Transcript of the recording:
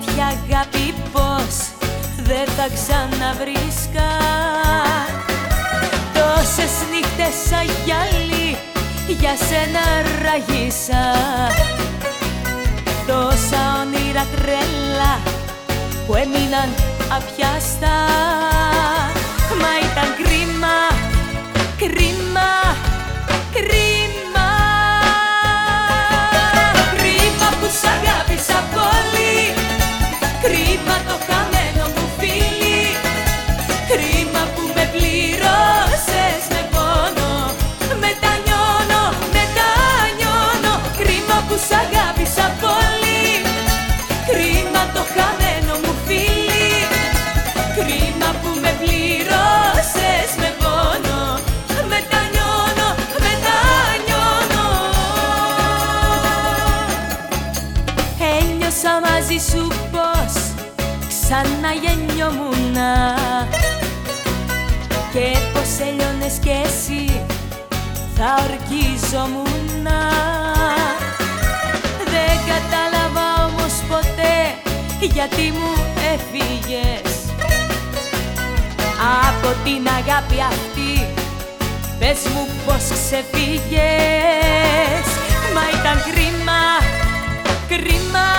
τέτοια αγάπη πως δεν θα ξαναβρίσκα. Τόσες νύχτες σαν γυαλί για σένα ραγίσα. Τόσα όνειρα τρέλα που έμειναν απιάστα. Μα ήταν κρίμα, κρίμα Ένιωσα μαζί σου πως ξαναγεννιόμουνα Και πως έλειωνες κι εσύ θα ορκίζομουνα. Δεν κατάλαβα όμως ποτέ γιατί μου έφυγες. Από την αγάπη αυτή πες μου πως ξεφύγες. Μα ήταν κρίμα, κρίμα